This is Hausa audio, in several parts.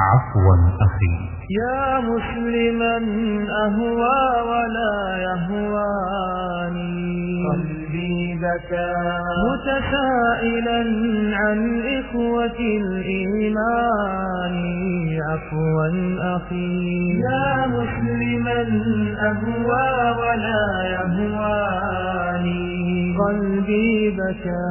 عفوا أخي. يا مسلما أهوى ولا يهواني. قلبي بكى. متسائلا عن إخوة الإيمان. عفوا أخي. يا مسلما أهوى ولا يهواني. قلبي بكى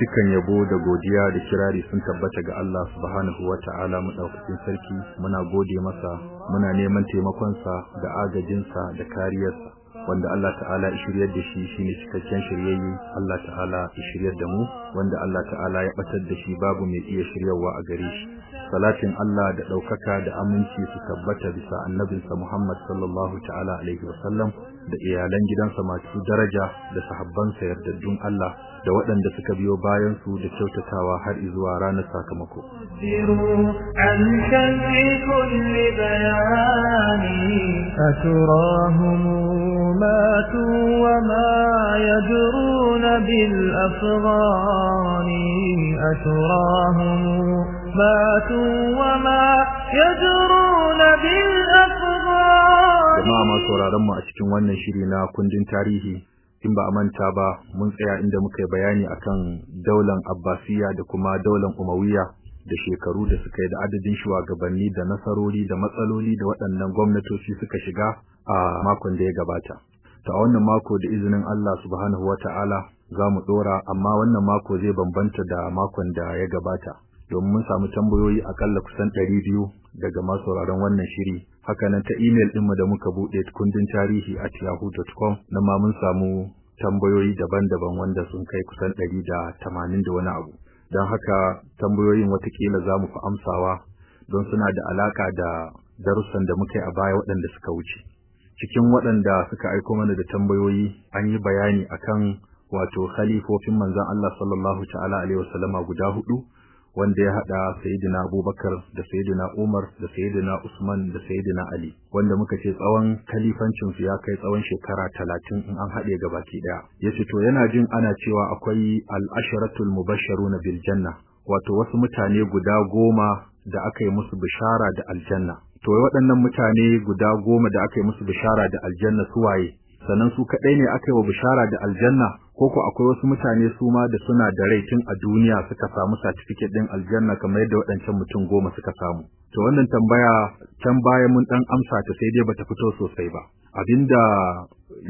dukan yabo da godiya da kirari sun tabbata ga Allah subhanahu wata'ala madaukakin sarki muna gode masa muna neman taimakonsa da agajinsa da kariyarsa wanda Allah ta'ala ya shiryar da shi shine cikakken shiryayye Allah ta'ala ya shiryar da mu wanda Allah ta'ala ya batar da shi babu mai iya shiryawa a gare shi Salatin Allah da daukaka da aminci su tabbata bisa annabinsa Muhammad sallallahu ta'ala alaihi wasallam da iyalan gidansa masu daraja da sahabbansa yardaddun Allah da waɗanda suka biyo bayan su da kyautatawa har zuwa ranar sakamako. أتراهم ماتوا وما يدرون بالأفغان أتراهم ماتوا وما يدرون بالأفغان Jama'a masu sauraron mu a cikin wannan shiri na kundin tarihi in ba a manta ba mun tsaya inda muka yi bayani akan daular Abbasiyya da kuma daular Umayya da shekaru da suka yi da adadin shugabanni da nasarori da matsaloli da waɗannan gwamnatoci suka shiga a makon da ya gabata. Ta wannan mako da izinin Allah subhanahu wata'ala za mu ɗora amma wannan mako zai bambanta da makon da ya gabata. Domin mun samu tambayoyi akalla kusan ɗari biyu daga masu sauraron wannan shiri. Hakanan ta imel ɗinmu da muka buɗe kundin tarihi at yahoo.com na ma mun samu tambayoyi daban-daban wanda sun kai kusan ɗari da tamanin da wani abu. don haka tambayoyin wataƙila za mu fi amsawa don suna da alaka da darussan da muka yi a baya waɗanda suka wuce. Cikin waɗanda suka aiko mana da tambayoyi an yi bayani akan wato khalifofin manzon Allah sallallahu ta'ala alaihi wasallama guda huɗu wanda ya haɗa Sayyidina Abubakar da Sayyidina Umar da Sayyidina Usman da Sayyidina Ali wanda muka ce tsawon kalifancin su ya kai tsawon shekara talatin in an haɗe gabaki ɗaya. Yace to yana jin ana cewa akwai al-asharatul mubashsharuna bil janna wato wasu mutane guda goma da aka yi musu bishara da aljanna. To waɗannan mutane guda goma da aka yi musu bishara da aljanna su waye? Sannan su kaɗai ne aka yi wa bishara da aljanna ko ko akwai wasu mutane su ma da suna da rai tun a duniya suka samu certificate din aljanna kamar yadda waɗancan mutum goma suka samu. To wannan tambaya can baya mun dan amsa ta sai dai bata fito sosai ba. Abinda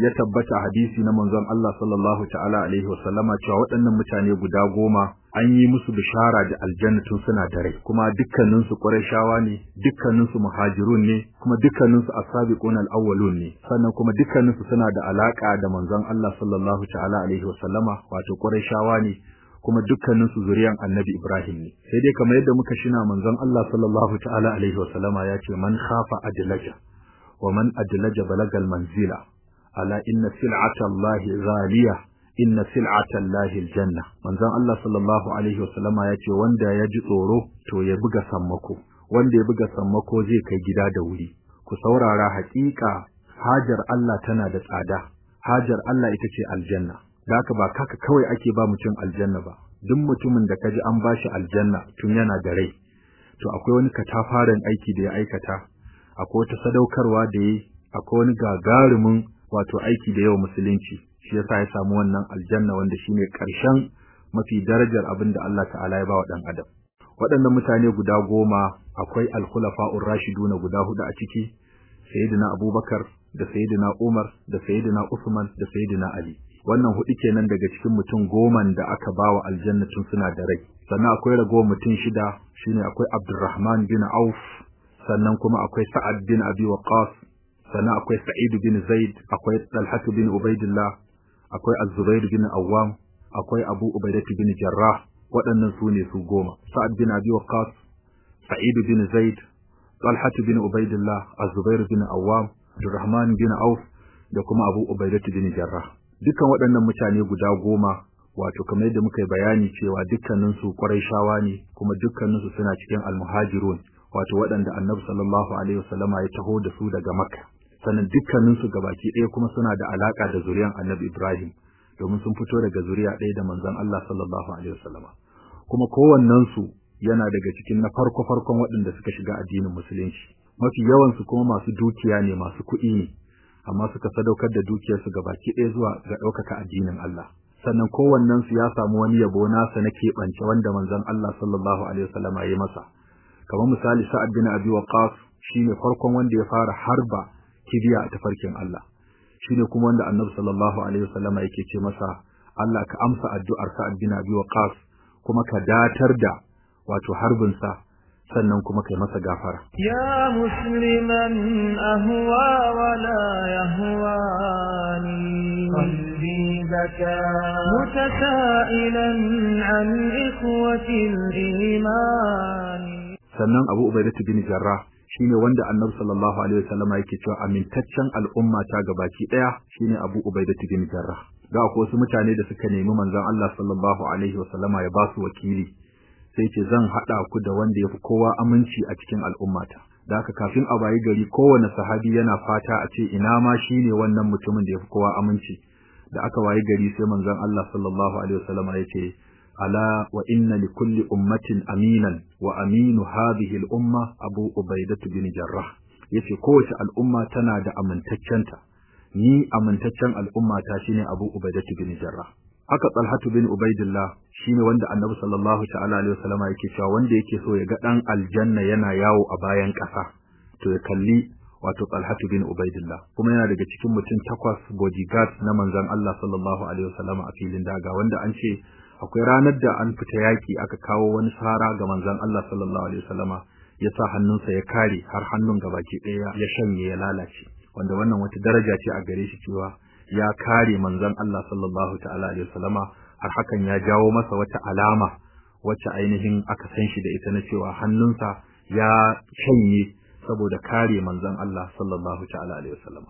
ya tabbata hadisi na manzon Allah sallallahu ta'ala alaihi wasallama cewa waɗannan mutane guda goma an yi musu bishara da aljanna tun suna da rai. Kuma dukkanin su Qurayshawa ne dukkanin su muhajirun ne kuma dukkanin su as-sabiqun al-awwalun ne. Sannan kuma dukkanin su suna da alaka da manzon Allah sallallahu ta'ala alaihi wasallama wato Qurayshawa ne kuma dukkanin su zuriyan Annabi Ibrahim ne. Sai dai kamar yadda muka shina manzon Allah sallallahu ta'ala alaihi wasallama ya ce man khafa adlaja wa man adlaja balagal manzila ala inna sil'ata Allah ghaliya inna sil'ata Allah aljanna manzon Allah sallallahu alaihi wasallama ya ce wanda ya ji tsoro to ya buga sammako wanda ya buga sammako zai kai gida da wuri ku saurara haƙiƙa hajar Allah tana da tsada hajar Allah ita ce aljanna da haka ba kaka kawai ake ba mutum aljanna ba duk mutumin da kaji an bashi aljanna tun yana da rai to akwai wani katafaren aiki da ya aikata akwai wata sadaukarwa da yayi akwai wani gagarumin wato aiki da yawa musulunci shi yasa ya samu wannan aljanna wanda shine ƙarshen mafi darajar abin da Allah ta'ala ya ba wa adam. Waɗannan mutane guda goma akwai al-khulafa'ur rashiduna guda huɗu a ciki sayyidina Abubakar da sayyidina Umar da sayyidina Usman da sayyidina Ali. Wannan huɗu kenan daga cikin mutum goman da aka bawa aljanna tun suna da rai. Sannan akwai ragowar mutum shida shine akwai Abdurrahman bin Auf sannan kuma akwai Sa'ad bin Abi Waqqas sannan akwai Sa'id bin Zaid akwai Talha bin Ubaidillah akwai Az-Zubair bin Awwam akwai Abu Ubaidah bin Jarrah waɗannan su ne su goma. Sa'ad bin Abi Waqqas Sa'id bin Zaid Talha bin Ubaidillah Az-Zubair bin Awwam Abdurrahman bin Auf da kuma Abu Ubaidah bin Jarrah. Dukan waɗannan mutane guda goma wato kamar yadda muka yi bayani cewa dukkanin su Qurayshawa ne kuma dukkanin su suna cikin al-muhajirun wato waɗanda Annabi sallallahu alaihi wasallama ya taho da su daga Makka. Sannan dukkanin su gabaki ɗaya kuma suna da alaka da zuriyan Annabi Ibrahim domin sun fito daga zuriya ɗaya da manzon Allah sallallahu alaihi wasallama. Kuma kowannen su yana daga cikin na farko farkon waɗanda suka shiga addinin musulunci. Mafi yawan su kuma masu dukiya ne masu kuɗi ne amma suka sadaukar da dukiyarsu baki ɗaya zuwa ga ɗaukaka addinin Allah. Sannan kowannen su ya samu wani yabo nasa na keɓance wanda manzon Allah sallallahu alaihi wasallam ya masa. Kamar misali Sa'ad bin Abi Waqqas shine farkon wanda ya fara harba kibiya a tafarkin Allah. Shine kuma wanda Annabi sallallahu alaihi wasallam yake ce masa Allah ka amsa addu'ar Sa'ad bin Abi Waqqas kuma ka datar da wato harbin sa sannan kuma kai masa gafara. Ya musliman ahwa wala yahwani qalbi baka mutasailan an ikhwati al-iman sannan Abu Ubaidah bin Jarrah shine wanda Annabi sallallahu alaihi wasallam yake cewa amintaccen al'umma ta gabaki ɗaya shine Abu Ubaidah bin Jarrah ga akwai wasu mutane da suka nemi manzon Allah sallallahu alaihi wasallama ya ba su wakili sai ce zan haɗa ku da wanda ya fi kowa aminci a cikin al'ummata. Da haka kafin a bayi gari kowane sahabi yana fata a ce ina ma shi ne wannan mutumin da ya fi kowa aminci. Da aka wayi gari sai manzon Allah sallallahu alaihi wasallam ya ce li kulli ummatin aminan wa aminu hadhihi al-umma Abu Ubaidah bin Jarrah. Yace kowace al'umma tana da amintaccenta. Ni amintaccen al'ummata shine Abu Ubaidah bin Jarrah. haka Talhatu bin Ubaidillah shine wanda Annabi sallallahu ta'ala alaihi wasallam yake cewa wanda yake so ya ga dan aljanna yana yawo a bayan ƙasa to ya kalli wato Talhatu bin Ubaidillah kuma yana daga cikin mutum takwas bodyguards na manzon Allah sallallahu alaihi wasallam a filin daga wanda an ce akwai ranar da an fita yaki aka kawo wani sara ga manzon Allah sallallahu alaihi wasallama ya sa hannunsa ya kare har hannun gabaki ɗaya ya shanye ya lalace. Wanda wannan wata daraja ce a gare shi cewa ya kare manzon Allah sallallahu ta'ala alaihi wasallama har hakan ya jawo masa wata alama wacce ainihin aka san shi da ita na cewa hannunsa ya shanye saboda kare manzon Allah sallallahu ta'ala alaihi wasallama.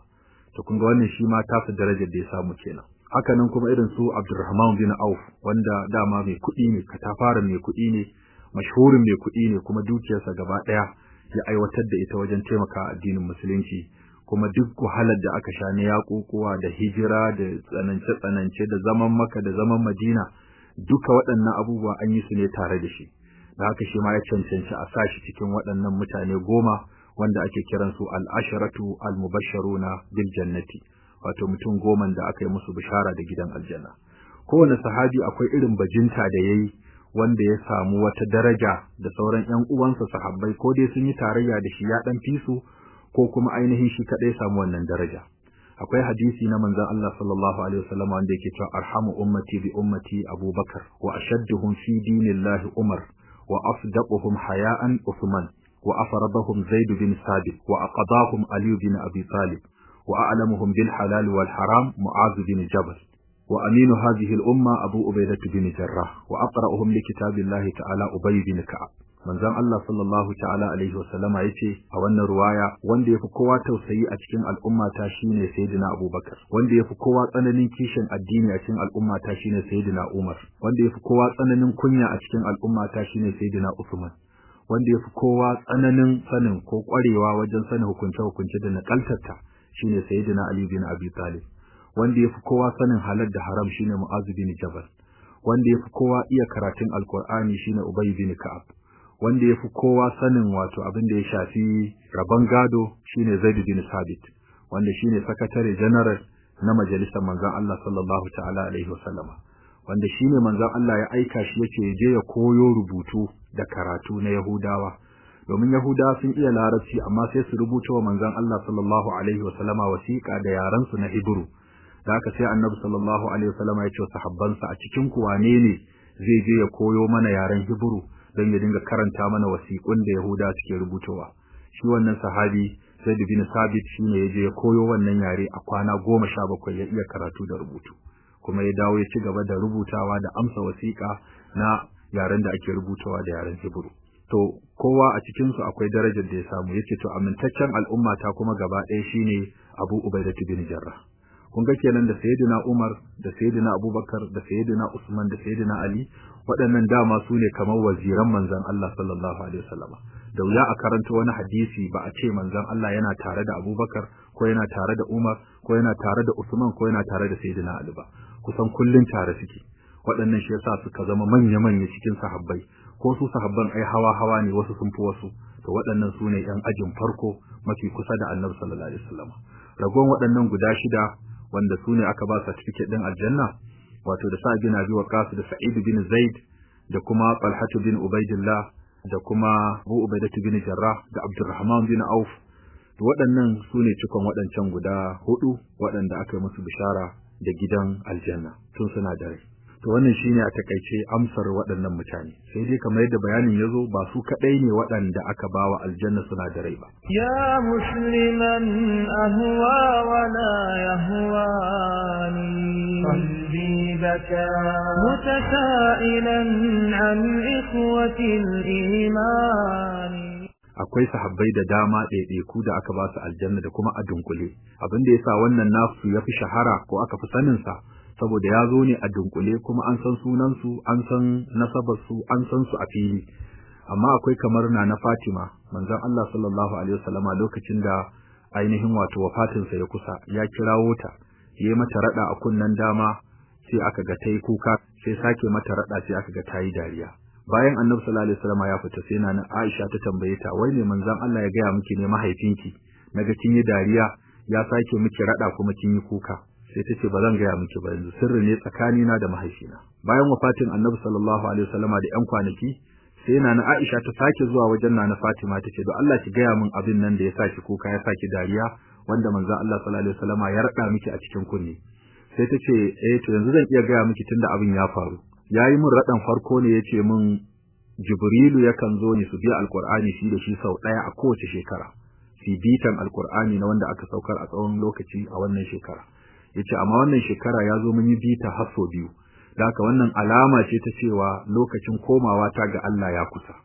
To kun ga wannan shi ma tasu darajar da ya samu kenan. Haka nan kuma irin su Abdurrahman bin Auf wanda dama mai kuɗi ne katafaren mai kuɗi ne mashhurin mai kuɗi ne kuma dukiyarsa gaba ɗaya ya aiwatar da ita wajen taimaka addinin musulunci. Kuma duk wahalar da aka sha na yaƙuƙuwa da hijira da tsanance-tsanance da zaman maka da zaman madina duka waɗannan abubuwa an yi su ne tare da shi. Da haka shi ma ya cancanci a sashi cikin waɗannan mutane goma wanda ake kiransu al-asharatu al-mubashsharuna bil jannati. Wato mutum goman da aka yi musu bishara da gidan aljanna. Kowane sahabi akwai irin bajinta da yayi wanda ya samu wata daraja da sauran ƴan uwansa sahabbai ko dai sun yi tarayya da shi ya dan fisu ko kuma ainihin shi kadai samu wannan daraja. Akwai hadisi na manzon Allah sallallahu alaihi wasallam wanda yake cewa arhamu ummati bi ummati Abubakar wa ashadduhum fi dinillahi Umar wa afdaquhum haya'an Uthman wa afradahum Zaid bin Sabit wa aqadahum Ali bin Abi Talib. wa a'lamuhum bil halal wal haram Mu'adh bin Jabal وأمين هذه الأمة أبو أبيدة بن جراح وأقرأهم لكتاب الله تعالى أبي بن كعب manzon Allah sallallahu ta'ala alaihi wasallama yace a wannan ruwaya wanda yafi kowa tausayi a cikin al'umma ta shine sayyidina Abubakar wanda yafi kowa tsananin kishin addini a cikin al'umma ta shine sayyidina Umar wanda yafi kowa tsananin kunya a cikin al'umma ta shine sayyidina Uthman wanda yafi kowa tsananin sanin ko kwarewa wajen sanin hukunce-hukunce da nakaltarta shine sayyidina Ali bin Abi Talib. Wanda yafi kowa sanin halal da haram shine Mu'adh bin Jabal. Wanda yafi kowa iya karatun Alkur'ani shine Ubay bin Ka'ab. Wanda yafi kowa sanin wato abin da ya shafi rabon gado shine Zaid bin Sabit. Wanda shine sakatare general na majalisar manzon Allah sallallahu ta'ala alaihi wasallama wanda shine manzon Allah ya aika shi ya ce je ya koyo rubutu da karatu na Yahudawa. Domin Yahudawa sun iya larabci amma sai su rubuta wa manzon Allah sallallahu alaihi wasallama wasiƙa da yaran su na Hebrew da haka sai Annabi sallallahu alaihi wasallama ya ce sahabbansa a cikin ku wane ne zai je ya koyo mana yaren Hebrew don ya dinga karanta mana wasiƙun da Yahuda suke rubutowa? Shi wannan sahabi Zaid bin Sabit shine ya je ya koyo wannan yare a kwana goma sha bakwai ya iya karatu da rubutu. Kuma ya dawo ya ci gaba da rubutawa da amsa wasiƙa na yaren da ake rubutawa da yaren Hebrew to kowa a cikin su akwai darajar da ya samu. Yace to amintaccen al'umma ta kuma gaba ɗaya shine Abu Ubaidah bin Jarrah. Kun ga kenan da Sayyidina Umar da Sayyidina Abubakar da Sayyidina Usman da Sayyidina Ali waɗannan dama su ne kamar waziran manzon Allah sallallahu alaihi wasallama da wuya a karanta wani hadisi ba a ce manzon Allah yana tare da Abubakar ko yana tare da Umar ko yana tare da Usman ko yana tare da Sayyidina Ali ba. Kusan kullun tare suke. Waɗannan shi yasa suka zama manya-manya cikin sahabbai. Ko su sahabban ai hawa hawa ne wasu sun fi wasu. To waɗannan su ne ‘yan ajin farko mafi kusa da annabi sallallahu alaihi wasallam. Ragon waɗannan guda shida wanda su ne aka ba certificate ɗin aljanna wato da Sa'ad bin Abi Waqqas da Sa'id bin Zaid da kuma Talhatu bin Ubaidillah da kuma Abu Ubaidah bin Jarrah da Abdurrahman bin Auf. To waɗannan su ne cikon waɗancan guda huɗu waɗanda aka yi musu bishara da gidan aljanna tun suna da rai. To wannan shine a takaice amsar waɗannan mutane sai dai kamar yadda bayanin yazo ba su kadai ne waɗanda aka bawa aljanna suna da rai ba ya musliman ahwa wa la yahwani qalbi baka mutasailan an ikhwati al-iman akwai sahabbai da dama ɗaiɗaiku da aka ba su aljanna da kuma a dunkule abin da yasa wannan nasu ya fi shahara ko aka fi sanin sa saboda ya zo ne a dunkule kuma an san sunansu an san nasabarsu an san su a fili. Amma akwai kamar na na Fatima manzon Allah sallallahu alaihi wasallama lokacin da ainihin wato wafatinsa ya kusa ya kirawo ta yayi mata rada a kunnan dama sai aka ga tayi kuka sai sake mata rada sai aka ga tayi dariya. Bayan annabi sallallahu alaihi wasallama ya fita sai na Aisha ta tambaye ta wai ne manzon Allah ya gaya miki ne mahaifinki? Naga kin yi dariya ya sake miki rada kuma kin yi kuka. Sai ta ce ba zan gaya miki ba yanzu sirri ne tsakanina da mahaifina bayan wafatin annabi sallallahu alaihi wasallama da yan kwanaki sai na na Aisha ta sake zuwa wajen nana Fatima ta ce Allah ki gaya min abin nan da ya saki kuka ya saki dariya wanda manzon Allah sallallahu alaihi wasallama ya rada miki a cikin kunni sai ta ce eh to yanzu zan iya gaya miki tunda abin ya faru yayi min radan farko ne ya ce min Jibrilu yakan zo ne su biya Alkur'ani shi da shi sau ɗaya a kowace shekara. Fi bitan Alkur'ani na wanda aka saukar a tsawon lokaci a wannan shekara. Yace amma wannan shekara ya zo mun yi bita har sau biyu. Da haka wannan alama ce ta cewa lokacin komawa ta ga Allah ya kusa.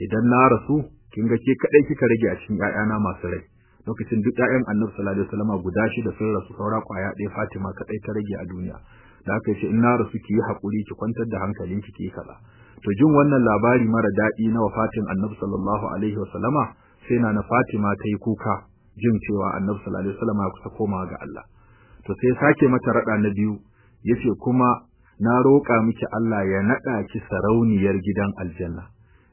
Idan na rasu, kin ga ke kaɗai kika rage a cikin ƴaƴana masu rai. Lokacin duk ƴaƴan Annabi sallallahu alaihi wasallam guda shida sun rasu saura ƙwaya ɗaya Fatima kaɗai ta rage a duniya. Da haka ya ce in na rasu ki yi haƙuri ki kwantar da hankalinki ki kaza. to jin wannan labari mara daɗi na wafatin Annabi sallallahu alaihi wasallama sai na Fatima ta yi kuka jin cewa Annabi sallallahu alaihi wasallama ya kusa komawa ga Allah to sai sake mata rada na biyu ya ce kuma na roƙa miki Allah ya nada ki sarauniyar gidan aljanna.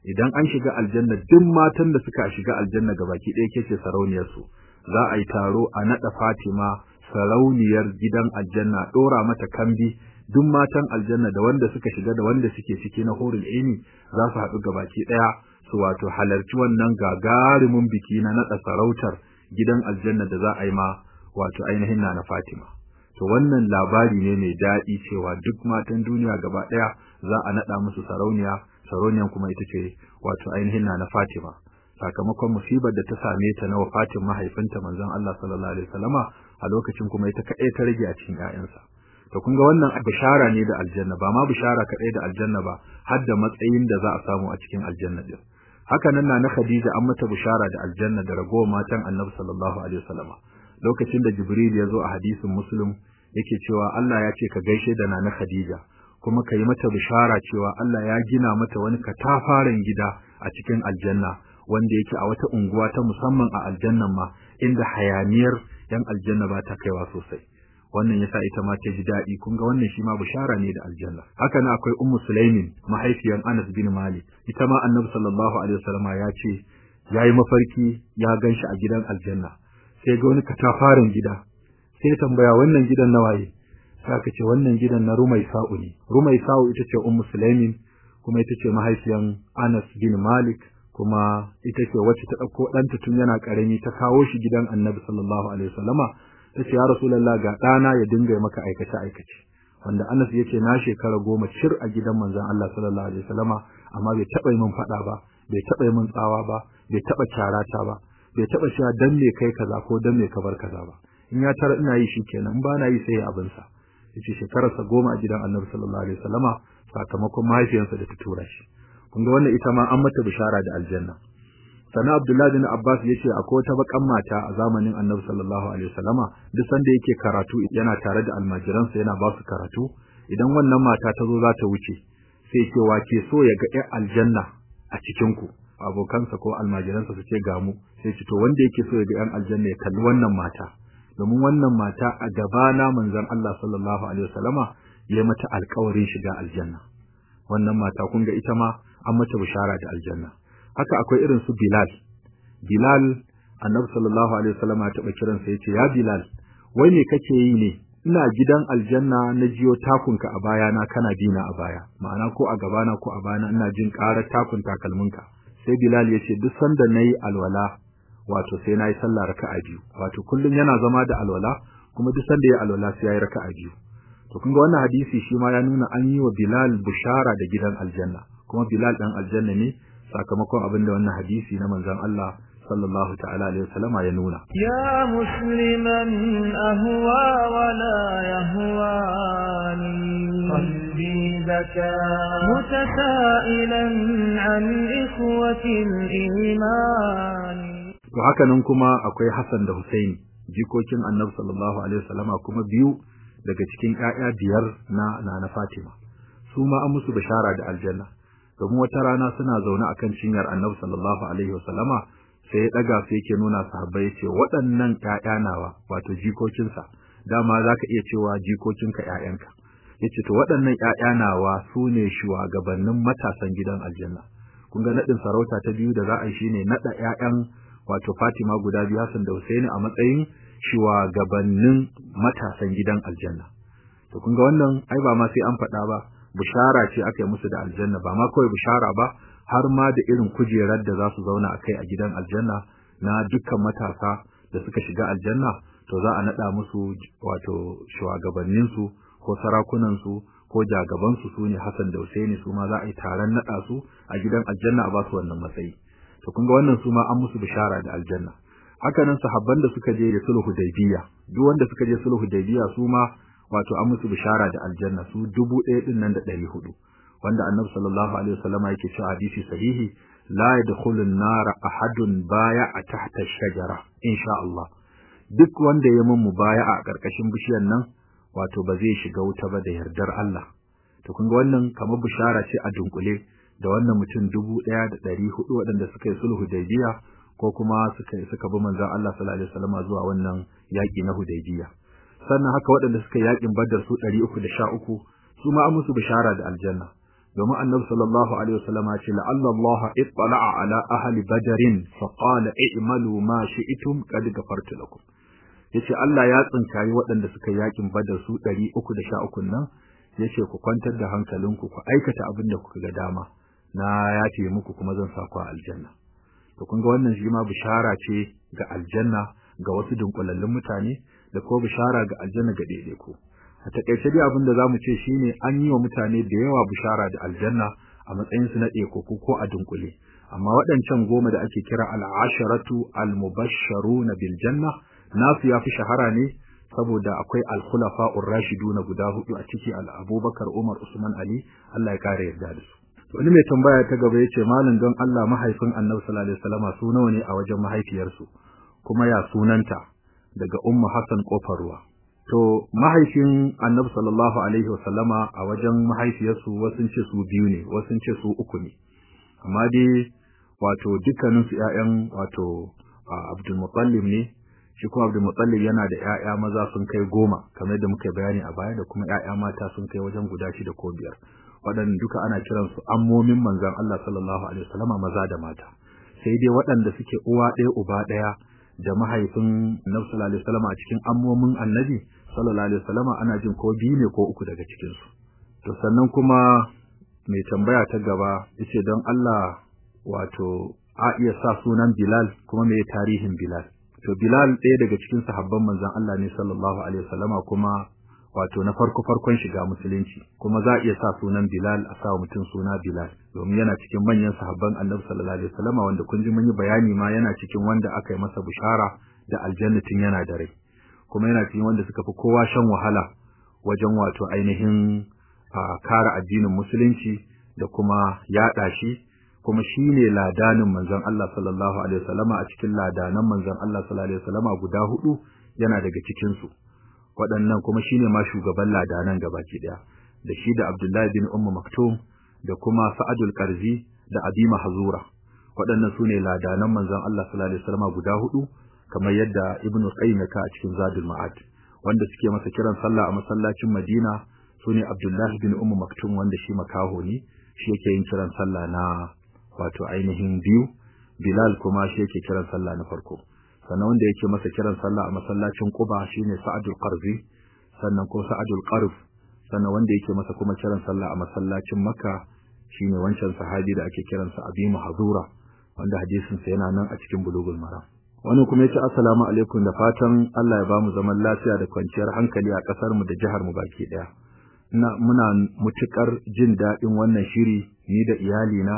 Idan an shiga aljanna duk matan da suka shiga aljanna gabaki ɗaya kece sarauniyar su za a yi taro a nada Fatima sarauniyar gidan aljanna dora mata kambi. Duk matan aljanna da wanda suka shiga da wanda suke ciki na horul aini za su haɗu gabaki ɗaya su wato halarci wannan gagarumin biki na naɗa sarautar gidan aljanna da za a yi ma wato ainihin na na Fatima. To wannan labari ne mai daɗi cewa duk matan duniya gaba ɗaya za a naɗa musu sarauniya sarauniyan kuma ita ce wato ainihin na na Fatima. Sakamakon musibar da ta same ta na wafatin mahaifinta manzon Allah sallallahu alaihi wasallama a lokacin kuma ita kaɗai ta rage a cikin 'ya'yansa. To kun ga wannan bishara ne da aljanna ba ma bishara kadai da aljanna ba har da matsayin da za a samu a cikin aljanna din haka nan na Khadija an mata bishara da aljanna da ragowar matan Annabi sallallahu alaihi wasallam lokacin da Jibril ya zo a hadisin Muslim yake cewa Allah ya ce ka gaishe da nana Khadija kuma ka yi mata bishara cewa Allah ya gina mata wani katafaren gida a cikin aljanna wanda yake a wata unguwa ta musamman a aljannan ma inda hayaniyar yan aljanna ba ta kaiwa sosai. Wannan yasa ita ma ta ji daɗi kun ga wannan shi ma bishara ne da aljanna. Haka nan akwai ummu sulaimin mahaifiyar Anas bin Malik. Ita ma annabi sallallahu alaihi wasallama ya ce yayi mafarki ya gan shi a gidan aljanna. Sai ga wani katafaren gida. Sai tambaya wannan gidan na waye? Sai aka ce wannan gidan na Rumai Sa'u ne. Rumai Sa'u ita ce ummu sulaimin kuma ita ce mahaifiyar Anas bin Malik kuma ita ce wacce ta ɗauko ɗanta tun yana ƙarami ta kawo shi gidan annabi sallallahu alaihi wasallama. Ta ce ya Rasulallah ga ɗana ya dinga maka aikace aikace wanda Anas ya ce na shekara goma cir a gidan manzon Allah sallallahu alaihi wasallama amma bai taɓa yi min faɗa ba bai taɓa yi min tsawa ba bai taɓa kyarata ba. Bai taɓa cewa dan me kai kaza ko dan me ka bar kaza ba. In ya tara ina yi shikenan in ba na yi sai abin sa ya ce shekararsa goma a gidan Annabi sallallahu alaihi wasallama sakamakon mahaifiyarsa da ta tura shi. Kun ga wannan ita ma an mata bishara da aljanna. Sana Abdullah bin Abbas ya ce akwai wata bakan mata a zamanin Annabi sallallahu alaihi wasallama duk sanda yake karatu yana tare da almajiransa yana ba su karatu. Idan wannan mata ta zo za ta wuce sai ce ke so ya ga ƴan aljanna a cikin ku abokansa ko almajiransa su ce ga mu sai ce to wanda yake so ya ga ƴan aljanna ya kalli wannan mata. Domin wannan mata a gabana manzon Allah sallallahu alaihi wasallama ya mata alƙawarin shiga aljanna. Wannan mata kun ga ita ma an mata bishara da aljanna. Haka akwai irin su Bilal. Bilal Annabi sallallahu alaihi wasallam ya taba kiransa ya ce ya Bilal wai me kake yi ne? Ina gidan aljanna na jiyo takunka a bayana kana bina a baya. Ma'ana ko a gabana ko a bayana ina jin ƙarar takun takalminka. Sai Bilal ya ce duk sanda na yi alwala wato sai na yi sallah raka'a biyu. Wato kullum yana zama da alwala kuma duk sanda yayi alwala sai yayi raka'a biyu. To kun ga wannan hadisi shi ma ya nuna an yi wa Bilal bushara da gidan aljanna kuma Bilal dan aljanna ne sakamakon abin da wannan hadisi na manzon Allah sallallahu ta'ala alaihi wasallama ya nuna. Ya musliman ahwa wala yahwani qalbi baka mutasailan an ikhwati al-iman to haka nan kuma akwai Hassan da Husaini jikokin Annabi sallallahu alaihi wasallama kuma biyu daga cikin ƴaƴa biyar na Nana Fatima. Su ma an musu bishara da aljanna. Domin wata rana suna zaune akan cinyar Annabi sallallahu alaihi wasallama sai ya daga sai yake nuna sahabbai ya ce waɗannan ƴaƴa nawa wato jikokinsa dama zaka iya cewa jikokinka ƴaƴanka. Yace to waɗannan ƴaƴa nawa su ne shugabannin matasan gidan aljanna. Kun ga nadin sarauta ta biyu da za a yi shine nada ƴaƴan wato Fatima guda biyu Hassan da Husaini a matsayin shugabannin matasan gidan aljanna. To kun ga wannan ai ba ma sai an faɗa ba bishara ce aka yi musu da aljanna ba ma kawai bishara ba har ma da irin kujerar da za su zauna a kai a gidan aljanna na dukkan matasa da suka shiga aljanna to za a naɗa musu wato shugabanninsu ko sarakunansu ko jagabansu su ne Hassan da Husaini su ma za a yi taron naɗa su a gidan aljanna a ba su wannan matsayi. To kun ga wannan su ma an musu bishara da aljanna. Haka nan sahabban da suka je sulhu hudaybiya duk wanda suka je sulhu hudaybiya su ma wato an musu bishara da aljanna su dubu ɗaya ɗin nan da ɗari huɗu wanda annabi sallallahu alaihi wasallam yake cewa hadisi sahihi la yadkhulun nar ahadun baya'a tahta shajara insha Allah. Duk wanda ya mun mubaya'a a ƙarƙashin bishiyar nan wato ba zai shiga wuta ba da yardar Allah. To kun ga wannan kamar bishara ce a dunkule da wannan mutum dubu ɗaya da ɗari huɗu waɗanda suka yi sulhu Hudaybiya ko kuma suka suka bi manzon Allah sallallahu alaihi wasallam zuwa wannan yaƙi na Hudaybiya. Sannan haka waɗanda suka yaƙin Badar su ɗari uku da sha uku su ma an musu bishara da aljanna. Domin annabi sallallahu alaihi wasallam ya ce la'alla Allah ittala'a ala ahli badarin fa qala i'malu ma shi'tum qad ghafartu lakum. Yace Allah ya tsinkayi waɗanda suka yaƙin badar su 313 nan. Yace ku kwantar da hankalinku ku aikata abin da kuka ga dama. Na yafe muku kuma zan sa ku aljanna. To kun ga wannan shi ma bishara ce ga aljanna ga wasu dunkulallun mutane da ko bishara ga aljanna ga ku. A taƙaice dai abin da za mu ce shine an yi wa mutane da yawa bishara da aljanna a matsayin su na ɗekoko ko a dunkule. Amma waɗancan goma da ake kira al-asharatu al-mubashsharuna bil janna nasu yafi shahara ne saboda akwai al-khulafa ar-rashiduna guda huɗu a ciki al-Abubakar Umar Usman Ali Allah ya kare yarda da su. Wani mai tambaya ta gaba ya ce malam don Allah mahaifin Annabi sallallahu alaihi wasallam su nawa ne a wajen mahaifiyarsu? Kuma ya sunanta? Daga Ummu Hassan ƙofar ruwa. To mahaifin Annabi sallallahu alaihi wasallama a wajen mahaifiyarsu wasu ce su biyu ne wasu ce su uku ne. Amma dai wato dukkanin su ƴaƴan wato Abdul Muttalib ne. Shi kuma Abdul Muttalib yana da ƴaƴa maza sun kai goma kamar da muka bayani a baya da kuma ƴaƴa mata sun kai wajen guda shida ko biyar. Waɗanda duka ana kiran su ammomin manzon Allah sallallahu alaihi wasallama maza da mata. Sai dai waɗanda suke uwa ɗaya uba ɗaya da mahaifin Annabi sallallahu alaihi wasallama a cikin ammomin Annabi sallallahu alaihi wasallama ana jin ko biyu ne ko uku daga cikin su to sannan kuma mai tambaya ta gaba ya ce don Allah wato a iya sa sunan Bilal kuma me tarihin Bilal? To Bilal ɗaya daga cikin sahabban manzon Allah ne sallallahu alaihi wasallama kuma wato na farko farkon shiga musulunci kuma za a iya sa sunan Bilal a sa mutum suna Bilal. Domin yana cikin manyan sahabban Annabi sallallahu alaihi wasallama wanda kun ji mun yi bayani ma yana cikin wanda aka yi masa bishara da aljannatin yana da rai. Kuma yana cikin wanda suka fi kowa shan wahala wajen wato ainihin kare addinin musulunci da kuma yaɗa shi. Kuma shine ladanin manzon Allah sallallahu alaihi wasallama a cikin ladanan manzon Allah sallallahu alaihi wasallama guda huɗu yana daga cikin su waɗannan kuma shine ma shugaban ladanan gabaki ɗaya da shi da Abdullahi bin Ummu Maktum da kuma Sa'adul Qarzi da Abi Mahzura. Waɗannan su ne ladanan manzon Allah sallallahu alaihi wasallama guda huɗu kamar yadda Ibn Qayyim ka a cikin Zadul Ma'ad. Wanda suke masa kiran sallah a masallacin Madina su ne Abdullahi bin Ummu Maktum wanda shi makaho ne shi yake yin kiran sallah na wato ainihin biyu. Bilal kuma shi yake kiran sallah na farko. Sannan wanda yake masa kiran sallah a masallacin Quba shine Sa'adul Qarzi sannan ko Sa'adul Qarf sannan wanda yake masa kuma kiran sallah a masallacin Makka shine wancan sahabi da ake kiransa Abi Mahzura wanda hadisin sa yana nan a cikin Bulughul Maram. Wani kuma ya ce assalamu alaikum da fatan Allah ya ba mu zaman lafiya da kwanciyar hankali a ƙasar mu da jihar mu baki ɗaya ina muna mutukar jin daɗin wannan shiri ni da iyali na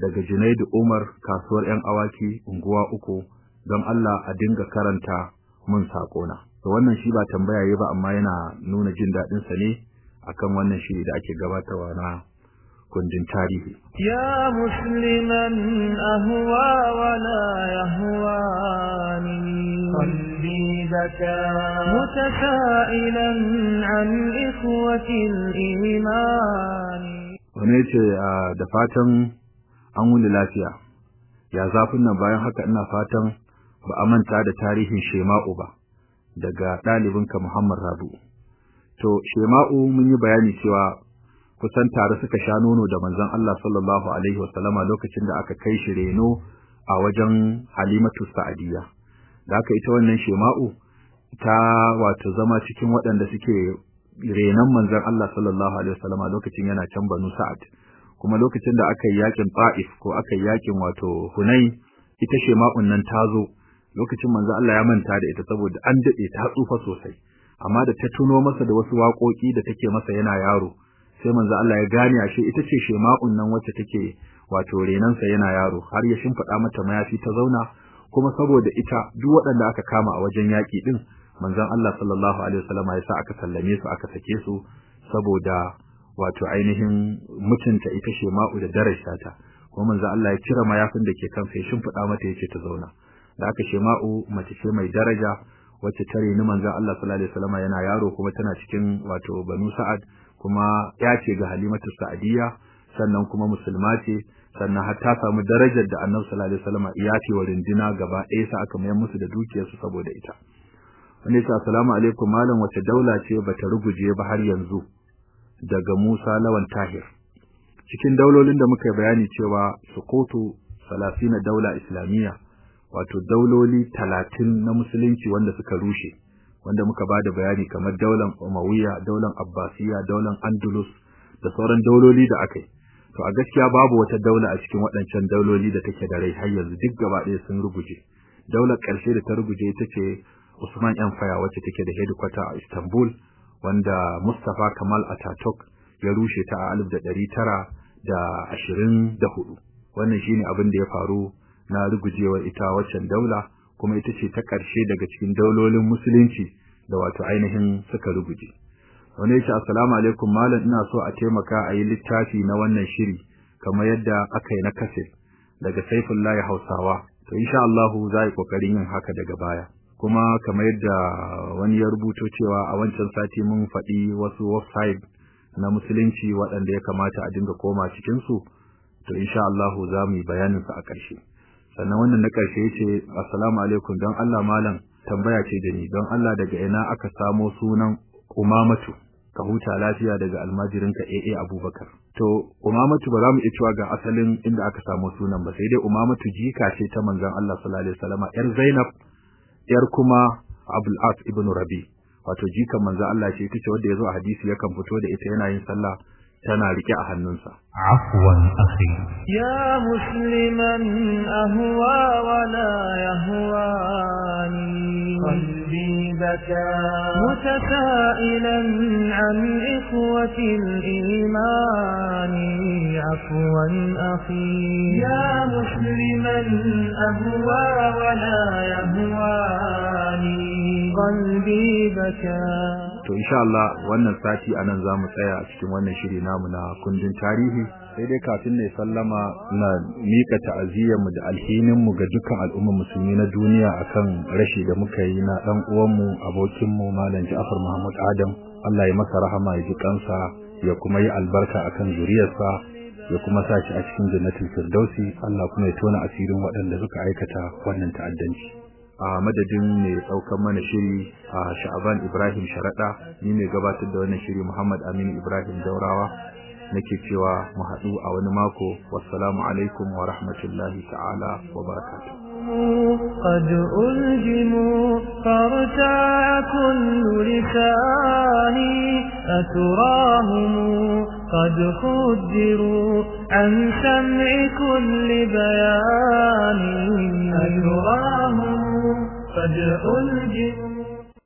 daga Junaidu Umar kasuwar 'yan awaki unguwa uku don Allah a dinga karanta mun saƙona. To wannan shi ba tambaya ba amma yana nuna jin daɗinsa ne akan wannan shiri da ake gabatarwa na kundin tarihi. Ya musliman ahuwa wa la yahuwa ni baka mutasailan an ikwatil imani. Wane ce ah, da fatan an wuni lafiya. Ya zafin nan bayan haka ina fatan ba a manta da tarihin shema'u ba daga ɗalibinka Muhammad Rabu. To shema'u mun yi bayani cewa kusan tare suka sha nono da manzon Allah sallallahu alaihi wasallama lokacin da aka kai shi reno a wajen Halimatu Sa'adiyya. Da aka ita wannan Shema'u ta wato zama cikin waɗanda suke renon manzon Allah sallallahu alaihi wasallama lokacin yana can Banu Sa'ad. Kuma lokacin da aka yi yaƙin Ta'if ko aka yi yaƙin wato Hunain ita Shema'un nan ta zo lokacin manzon Allah ya manta da ita saboda an daɗe ta tsufa sosai. Amma da ta tuno masa da wasu waƙoƙi da take masa yana yaro sai manzo Allah ya gane ashe ita ce shema'un nan wacce take wato renansa yana yaro har ya shimfiɗa mata mayafi ta zauna. Kuma saboda ita duk waɗanda aka kama a wajen yaƙi din manzon Allah sallallahu alaihi wasallam ya sa aka sallame su aka sake su saboda wato ainihin mutunta ita shema'u da daraja ta kuma manzo Allah ya cire mayafin da ke kansa ya shimfiɗa mata ya ce ta zauna. Da aka shema'u mace ce mai daraja wacce ta reni manzon Allah sallallahu alaihi wasallam yana yaro kuma tana cikin wato Banu Sa'ad kuma ya ce ga Halimatu Sa'adiyya sannan kuma musulma ce sannan har ta samu darajar da Annabi sallallahu alaihi wasallam ya ce wa rindina gaba ɗaya sa aka mayar musu da dukiyarsu saboda ita. Wani ce assalamu alaikum malam wace daula ce bata ruguje ba har yanzu daga Musa Lawan Tahir. Cikin daulolin da muka bayani cewa Sokoto salasina daula islamiyya wato dauloli talatin na musulunci wanda suka rushe wanda muka ba da bayani kamar daular Umayya, daular Abbasiyya, daular Andalus da sauran dauloli da aka yi. To a gaskiya babu wata daula a cikin waɗancan dauloli da take da rai har yanzu duk gaba ɗaya sun ruguje. Daular ƙarshe da ta ruguje ita ce Usman Empire wacce take da headquarter a Istanbul wanda Mustafa Kamal Ataturk ya rushe ta a alif da ɗari tara da ashirin da huɗu. Wannan shine abin da ya faru na rugujewar ita waccan daula kuma ita ce ta ƙarshe daga cikin daulolin musulunci da wato ainihin suka ruguje. Wani ya ce assalamu alaikum malam ina so a taimaka a yi littafi na wannan shiri kamar yadda aka yi na kase daga Saifullahi Hausawa. To insha Allah za yi ƙoƙarin yin haka daga baya. Kuma kamar yadda wani ya rubuto cewa a wancan sati mun faɗi wasu website na musulunci waɗanda ya kamata a dinga koma cikinsu, to insha Allah za mu yi bayanin su a ƙarshe. Sannan wannan na ƙarshe ya ce assalamu alaikum don Allah malam tambaya ce da ni don Allah daga ina aka samo sunan Umamatu? Ka huta lafiya daga almajirinka AA Abubakar. To Umamatu ba za mu iya cewa ga asalin inda aka samo sunan ba sai dai Umamatu jika ce ta manzon Allah sallallahu alaihi wasallama yar Zainab yar kuma Abdul As ibn Rabi. Wato jikan manzon Allah ce ita ce wanda ya zo a hadisi yakan fito da ita yana yin sallah tana rike a hannunsa afwan akhi يا مسلما أهوى ولا يهواني قلبي بكى متسائلا عن إخوة الإيمان عفوا أخي يا مسلما أهوى ولا يهواني قلبي بكى to insha Allah wannan sati anan zamu tsaya a cikin wannan shiri namu na kundin tarihi sai dai kafin ne sallama na mika ta'aziyar mu da alhinin mu ga dukkan al'umma musulmi na duniya akan rashi da muka yi na dan uwan mu abokin mu Malam Ja'far Muhammad Adam Allah ya masa rahama ya ji kansa ya kuma yi albarka akan zuriyarsa ya kuma sa shi a cikin jannatul firdausi Allah kuma ya tona asirin waɗanda suka aikata wannan ta'addanci A madadin mai ɗaukar mana shiri a sha'aban ibrahim sharaɗa ni mai gabatar da wannan shiri muhammad aminu ibrahim daurawa nake cewa mu haɗu a wani mako wassalamu alaikum wa rahmatullahi ta'ala wa barakatuh قد خدروا عن سمع كل بيان. أتراهم قد ألجموا